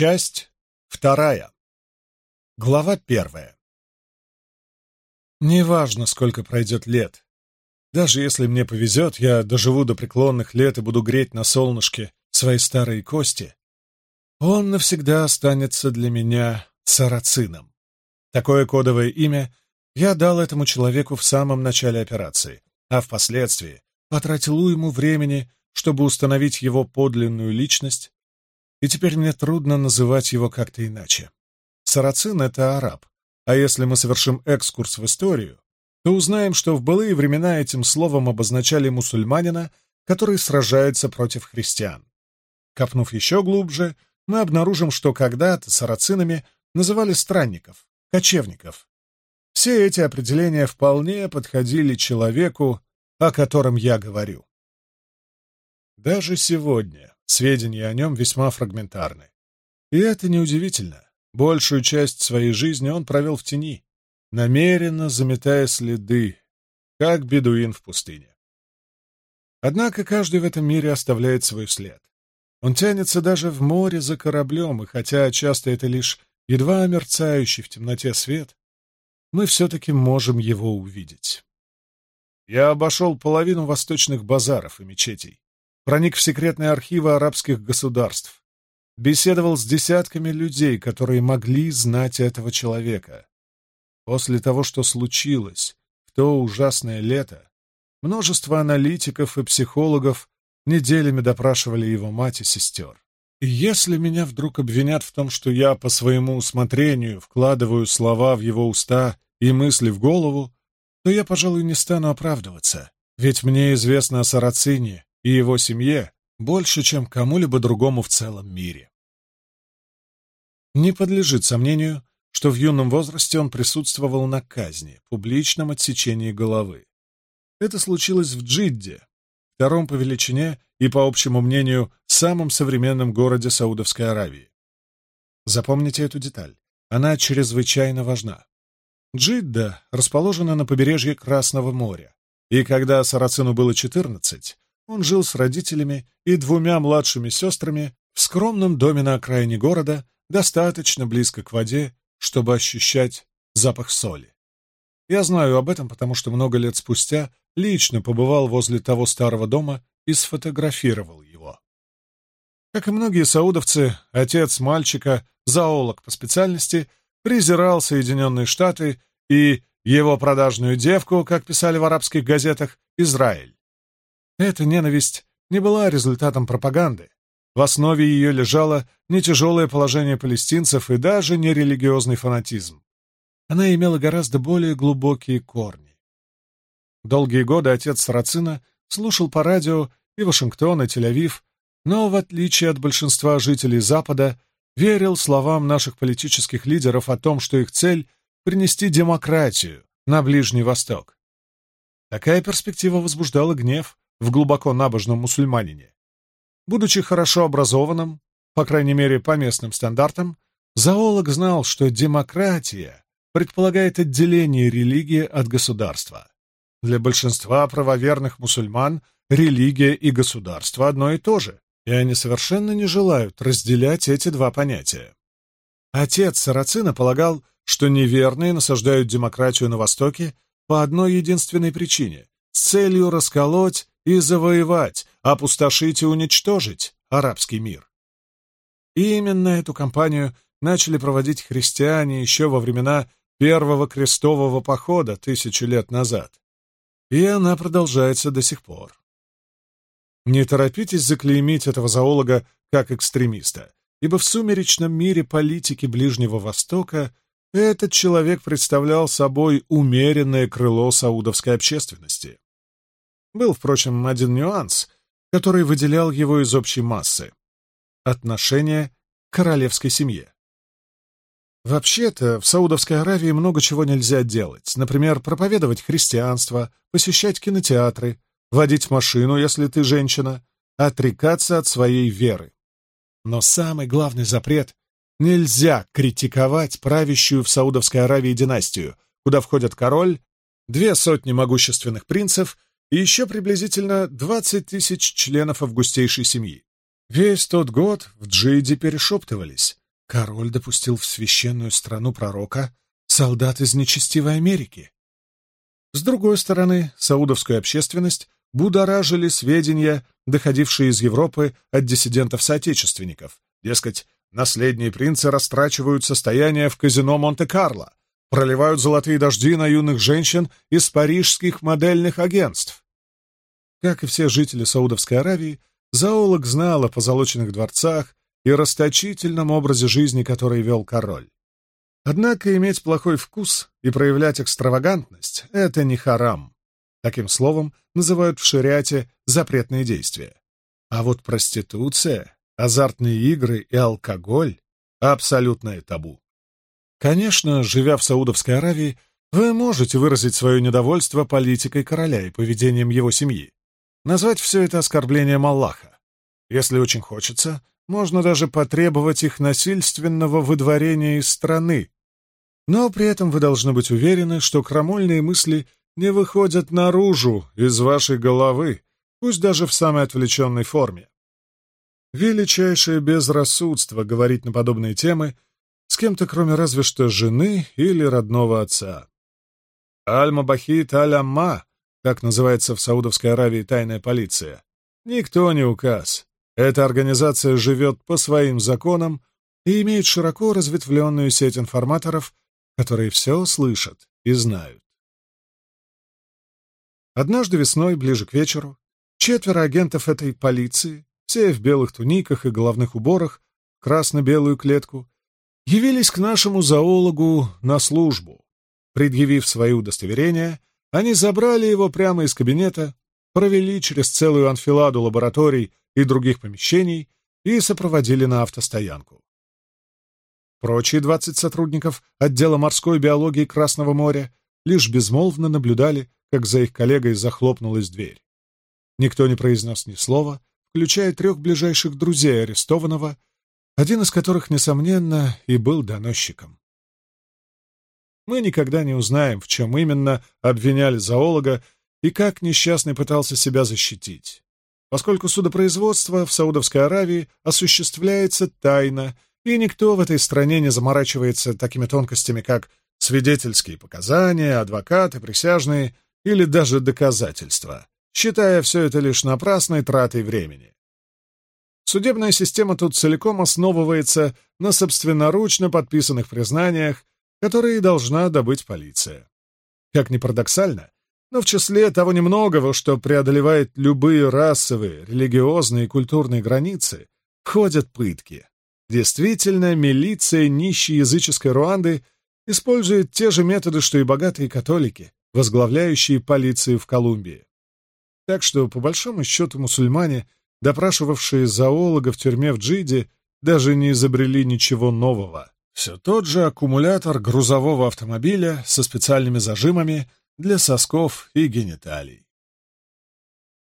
Часть вторая. Глава первая. Неважно, сколько пройдет лет. Даже если мне повезет, я доживу до преклонных лет и буду греть на солнышке свои старые кости. Он навсегда останется для меня сарацином. Такое кодовое имя я дал этому человеку в самом начале операции, а впоследствии потратил ему времени, чтобы установить его подлинную личность и теперь мне трудно называть его как-то иначе. Сарацин — это араб, а если мы совершим экскурс в историю, то узнаем, что в былые времена этим словом обозначали мусульманина, который сражается против христиан. Копнув еще глубже, мы обнаружим, что когда-то сарацинами называли странников, кочевников. Все эти определения вполне подходили человеку, о котором я говорю. Даже сегодня, сведения о нем весьма фрагментарны. И это неудивительно. Большую часть своей жизни он провел в тени, намеренно заметая следы, как бедуин в пустыне. Однако каждый в этом мире оставляет свой след. Он тянется даже в море за кораблем, и хотя часто это лишь едва мерцающий в темноте свет, мы все-таки можем его увидеть. Я обошел половину восточных базаров и мечетей, проник в секретные архивы арабских государств, беседовал с десятками людей, которые могли знать этого человека. После того, что случилось в то ужасное лето, множество аналитиков и психологов неделями допрашивали его мать и сестер. И если меня вдруг обвинят в том, что я по своему усмотрению вкладываю слова в его уста и мысли в голову, то я, пожалуй, не стану оправдываться, ведь мне известно о Сарацине и его семье больше, чем кому-либо другому в целом мире. Не подлежит сомнению, что в юном возрасте он присутствовал на казни, публичном отсечении головы. Это случилось в Джидде, втором по величине и, по общему мнению, самом современном городе Саудовской Аравии. Запомните эту деталь. Она чрезвычайно важна. Джидда расположена на побережье Красного моря, и когда Сарацину было 14, он жил с родителями и двумя младшими сестрами в скромном доме на окраине города, достаточно близко к воде, чтобы ощущать запах соли. Я знаю об этом, потому что много лет спустя лично побывал возле того старого дома и сфотографировал его. Как и многие саудовцы, отец мальчика, зоолог по специальности, презирал Соединенные Штаты и его продажную девку, как писали в арабских газетах, Израиль. Эта ненависть не была результатом пропаганды. В основе ее лежало не тяжелое положение палестинцев и даже не религиозный фанатизм. Она имела гораздо более глубокие корни. Долгие годы отец Сарацина слушал по радио и Вашингтон, и Тель-Авив, но, в отличие от большинства жителей Запада, верил словам наших политических лидеров о том, что их цель — принести демократию на Ближний Восток. Такая перспектива возбуждала гнев в глубоко набожном мусульманине. Будучи хорошо образованным, по крайней мере по местным стандартам, зоолог знал, что демократия предполагает отделение религии от государства. Для большинства правоверных мусульман религия и государство одно и то же, и они совершенно не желают разделять эти два понятия. Отец Сарацина полагал, что неверные насаждают демократию на Востоке по одной единственной причине — с целью расколоть и завоевать, опустошить и уничтожить арабский мир. И именно эту кампанию начали проводить христиане еще во времена Первого крестового похода тысячу лет назад. И она продолжается до сих пор. Не торопитесь заклеймить этого зоолога как экстремиста, ибо в сумеречном мире политики Ближнего Востока этот человек представлял собой умеренное крыло саудовской общественности. Был, впрочем, один нюанс, который выделял его из общей массы — отношение к королевской семье. Вообще-то, в Саудовской Аравии много чего нельзя делать. Например, проповедовать христианство, посещать кинотеатры, водить машину, если ты женщина, отрекаться от своей веры. Но самый главный запрет — нельзя критиковать правящую в Саудовской Аравии династию, куда входят король, две сотни могущественных принцев — и еще приблизительно 20 тысяч членов августейшей семьи. Весь тот год в Джиде перешептывались. Король допустил в священную страну пророка солдат из нечестивой Америки. С другой стороны, саудовскую общественность будоражили сведения, доходившие из Европы от диссидентов-соотечественников. Дескать, наследные принцы растрачивают состояние в казино Монте-Карло, проливают золотые дожди на юных женщин из парижских модельных агентств. Как и все жители Саудовской Аравии, зоолог знал о позолоченных дворцах и расточительном образе жизни, который вел король. Однако иметь плохой вкус и проявлять экстравагантность — это не харам. Таким словом называют в шариате запретные действия. А вот проституция, азартные игры и алкоголь — абсолютное табу. Конечно, живя в Саудовской Аравии, вы можете выразить свое недовольство политикой короля и поведением его семьи. Назвать все это оскорблением Аллаха. Если очень хочется, можно даже потребовать их насильственного выдворения из страны. Но при этом вы должны быть уверены, что крамольные мысли не выходят наружу из вашей головы, пусть даже в самой отвлеченной форме. Величайшее безрассудство говорить на подобные темы — с кем-то, кроме разве что жены или родного отца. Аль-Мабахит Аль-Амма, как называется в Саудовской Аравии тайная полиция, никто не указ. Эта организация живет по своим законам и имеет широко разветвленную сеть информаторов, которые все слышат и знают. Однажды весной, ближе к вечеру, четверо агентов этой полиции, все в белых туниках и головных уборах, красно-белую клетку, явились к нашему зоологу на службу. Предъявив свое удостоверение, они забрали его прямо из кабинета, провели через целую анфиладу лабораторий и других помещений и сопроводили на автостоянку. Прочие 20 сотрудников отдела морской биологии Красного моря лишь безмолвно наблюдали, как за их коллегой захлопнулась дверь. Никто не произнес ни слова, включая трех ближайших друзей арестованного — один из которых, несомненно, и был доносчиком. Мы никогда не узнаем, в чем именно обвиняли зоолога и как несчастный пытался себя защитить, поскольку судопроизводство в Саудовской Аравии осуществляется тайно, и никто в этой стране не заморачивается такими тонкостями, как свидетельские показания, адвокаты, присяжные или даже доказательства, считая все это лишь напрасной тратой времени. Судебная система тут целиком основывается на собственноручно подписанных признаниях, которые должна добыть полиция. Как ни парадоксально, но в числе того немногого, что преодолевает любые расовые, религиозные и культурные границы, ходят пытки. Действительно, милиция нищей языческой Руанды использует те же методы, что и богатые католики, возглавляющие полицию в Колумбии. Так что, по большому счету, мусульмане — допрашивавшие зоолога в тюрьме в Джиде, даже не изобрели ничего нового. Все тот же аккумулятор грузового автомобиля со специальными зажимами для сосков и гениталий.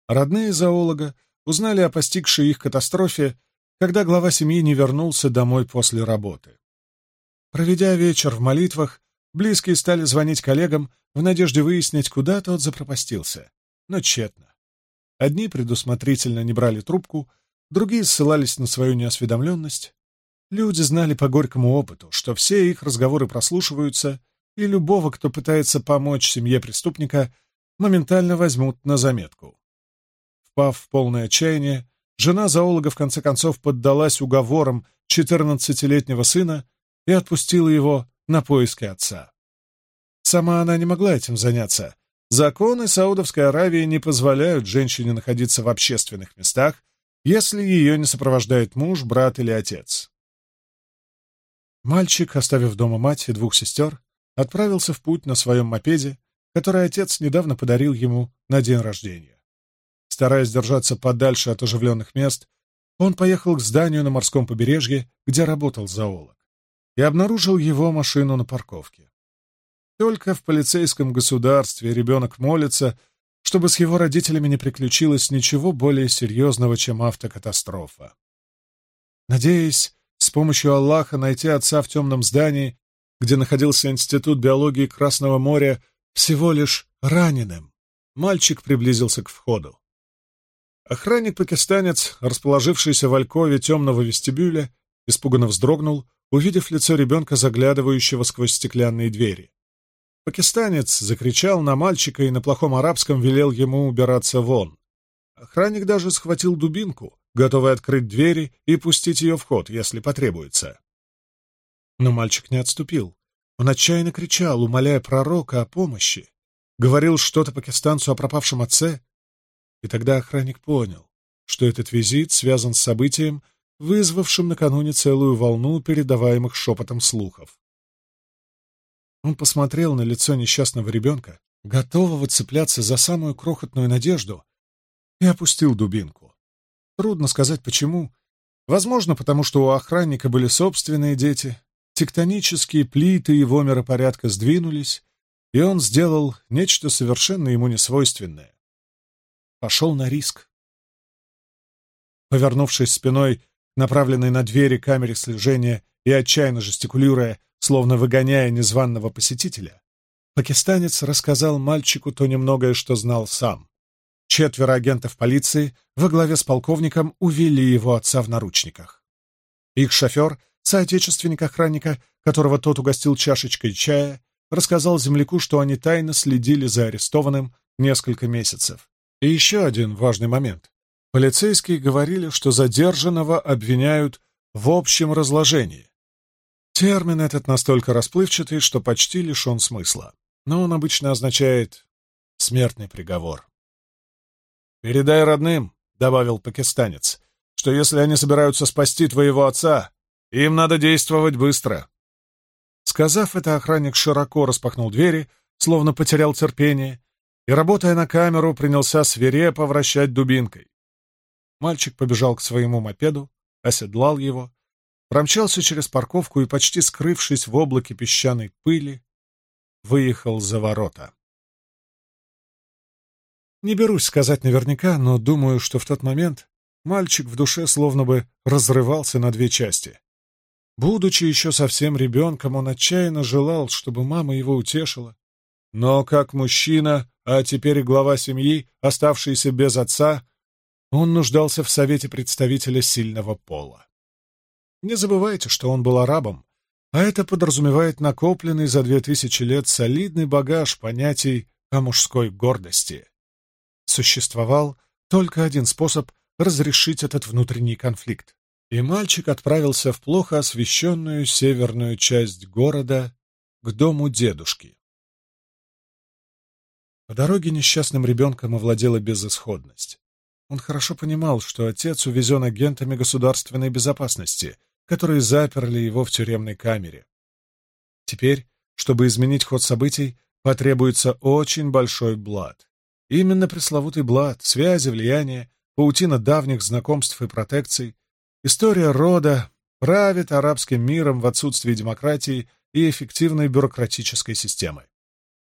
Родные зоолога узнали о постигшей их катастрофе, когда глава семьи не вернулся домой после работы. Проведя вечер в молитвах, близкие стали звонить коллегам в надежде выяснить, куда тот запропастился, но тщетно. Одни предусмотрительно не брали трубку, другие ссылались на свою неосведомленность. Люди знали по горькому опыту, что все их разговоры прослушиваются, и любого, кто пытается помочь семье преступника, моментально возьмут на заметку. Впав в полное отчаяние, жена зоолога в конце концов поддалась уговорам 14-летнего сына и отпустила его на поиски отца. Сама она не могла этим заняться, Законы Саудовской Аравии не позволяют женщине находиться в общественных местах, если ее не сопровождает муж, брат или отец. Мальчик, оставив дома мать и двух сестер, отправился в путь на своем мопеде, который отец недавно подарил ему на день рождения. Стараясь держаться подальше от оживленных мест, он поехал к зданию на морском побережье, где работал зоолог, и обнаружил его машину на парковке. Только в полицейском государстве ребенок молится, чтобы с его родителями не приключилось ничего более серьезного, чем автокатастрофа. Надеясь с помощью Аллаха найти отца в темном здании, где находился Институт биологии Красного моря, всего лишь раненым, мальчик приблизился к входу. Охранник-пакистанец, расположившийся в алькове темного вестибюля, испуганно вздрогнул, увидев лицо ребенка, заглядывающего сквозь стеклянные двери. Пакистанец закричал на мальчика и на плохом арабском велел ему убираться вон. Охранник даже схватил дубинку, готовый открыть двери и пустить ее в ход, если потребуется. Но мальчик не отступил. Он отчаянно кричал, умоляя пророка о помощи. Говорил что-то пакистанцу о пропавшем отце. И тогда охранник понял, что этот визит связан с событием, вызвавшим накануне целую волну передаваемых шепотом слухов. Он посмотрел на лицо несчастного ребенка, готового цепляться за самую крохотную надежду, и опустил дубинку. Трудно сказать почему. Возможно, потому что у охранника были собственные дети, тектонические плиты его миропорядка сдвинулись, и он сделал нечто совершенно ему несвойственное. Пошел на риск. Повернувшись спиной, направленной на двери камеры слежения и отчаянно жестикулируя, словно выгоняя незваного посетителя, пакистанец рассказал мальчику то немногое, что знал сам. Четверо агентов полиции во главе с полковником увели его отца в наручниках. Их шофер, соотечественник охранника, которого тот угостил чашечкой чая, рассказал земляку, что они тайно следили за арестованным несколько месяцев. И еще один важный момент. Полицейские говорили, что задержанного обвиняют в общем разложении, Термин этот настолько расплывчатый, что почти лишен смысла, но он обычно означает «смертный приговор». «Передай родным», — добавил пакистанец, — «что если они собираются спасти твоего отца, им надо действовать быстро». Сказав это, охранник широко распахнул двери, словно потерял терпение, и, работая на камеру, принялся свирепо вращать дубинкой. Мальчик побежал к своему мопеду, оседлал его промчался через парковку и, почти скрывшись в облаке песчаной пыли, выехал за ворота. Не берусь сказать наверняка, но думаю, что в тот момент мальчик в душе словно бы разрывался на две части. Будучи еще совсем ребенком, он отчаянно желал, чтобы мама его утешила. Но как мужчина, а теперь и глава семьи, оставшийся без отца, он нуждался в совете представителя сильного пола. Не забывайте, что он был арабом, а это подразумевает накопленный за две тысячи лет солидный багаж понятий о мужской гордости. Существовал только один способ разрешить этот внутренний конфликт. И мальчик отправился в плохо освещенную северную часть города к дому дедушки. По дороге несчастным ребенком овладела безысходность. Он хорошо понимал, что отец увезен агентами государственной безопасности — которые заперли его в тюремной камере. Теперь, чтобы изменить ход событий, потребуется очень большой блат. Именно пресловутый блат, связи, влияние, паутина давних знакомств и протекций, история рода правит арабским миром в отсутствии демократии и эффективной бюрократической системы.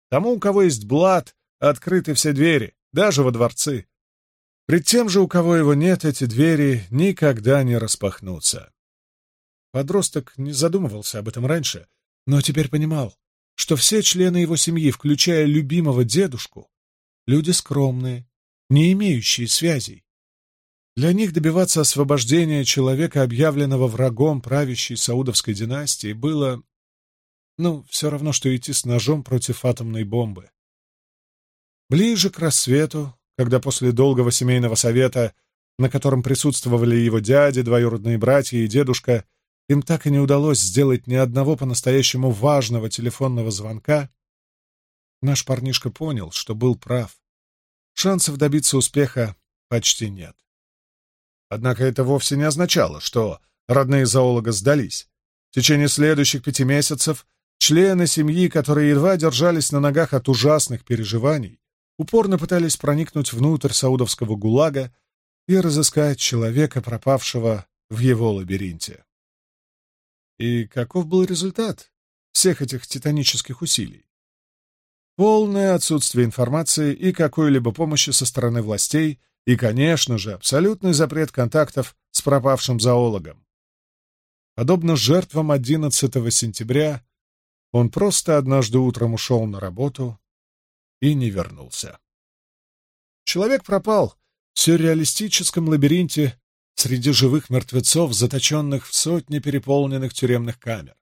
Тому, у кого есть блат, открыты все двери, даже во дворцы. Пред тем же, у кого его нет, эти двери никогда не распахнутся. Подросток не задумывался об этом раньше, но теперь понимал, что все члены его семьи, включая любимого дедушку, люди скромные, не имеющие связей. Для них добиваться освобождения человека, объявленного врагом правящей саудовской династии, было, ну, все равно, что идти с ножом против атомной бомбы. Ближе к рассвету, когда после долгого семейного совета, на котором присутствовали его дяди, двоюродные братья и дедушка, им так и не удалось сделать ни одного по-настоящему важного телефонного звонка. Наш парнишка понял, что был прав. Шансов добиться успеха почти нет. Однако это вовсе не означало, что родные зоолога сдались. В течение следующих пяти месяцев члены семьи, которые едва держались на ногах от ужасных переживаний, упорно пытались проникнуть внутрь саудовского гулага и разыскать человека, пропавшего в его лабиринте. И каков был результат всех этих титанических усилий? Полное отсутствие информации и какой-либо помощи со стороны властей и, конечно же, абсолютный запрет контактов с пропавшим зоологом. Подобно жертвам 11 сентября, он просто однажды утром ушел на работу и не вернулся. Человек пропал в сюрреалистическом лабиринте Среди живых мертвецов, заточенных в сотни переполненных тюремных камер.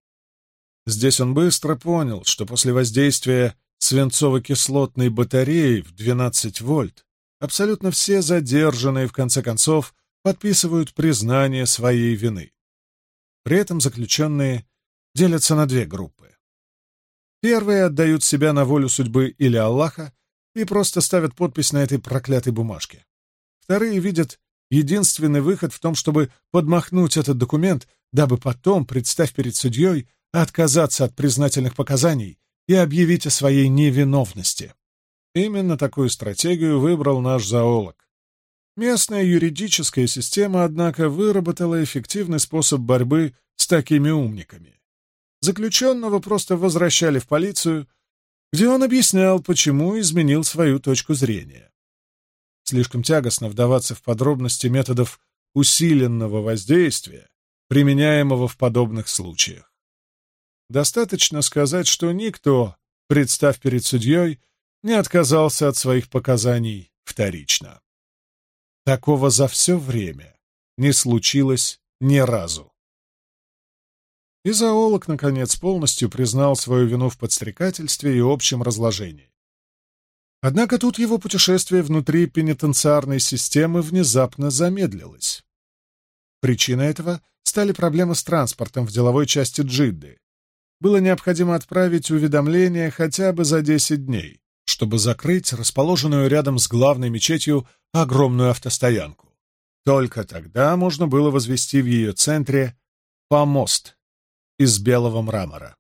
Здесь он быстро понял, что после воздействия свинцово-кислотной батареи в 12 вольт абсолютно все задержанные, в конце концов, подписывают признание своей вины. При этом заключенные делятся на две группы. Первые отдают себя на волю судьбы или Аллаха и просто ставят подпись на этой проклятой бумажке. Вторые видят Единственный выход в том, чтобы подмахнуть этот документ, дабы потом, представь перед судьей, отказаться от признательных показаний и объявить о своей невиновности. Именно такую стратегию выбрал наш зоолог. Местная юридическая система, однако, выработала эффективный способ борьбы с такими умниками. Заключенного просто возвращали в полицию, где он объяснял, почему изменил свою точку зрения слишком тягостно вдаваться в подробности методов усиленного воздействия, применяемого в подобных случаях. Достаточно сказать, что никто, представ перед судьей, не отказался от своих показаний вторично. Такого за все время не случилось ни разу. И зоолог, наконец, полностью признал свою вину в подстрекательстве и общем разложении. Однако тут его путешествие внутри пенитенциарной системы внезапно замедлилось. Причиной этого стали проблемы с транспортом в деловой части Джидды. Было необходимо отправить уведомление хотя бы за 10 дней, чтобы закрыть расположенную рядом с главной мечетью огромную автостоянку. Только тогда можно было возвести в ее центре помост из белого мрамора.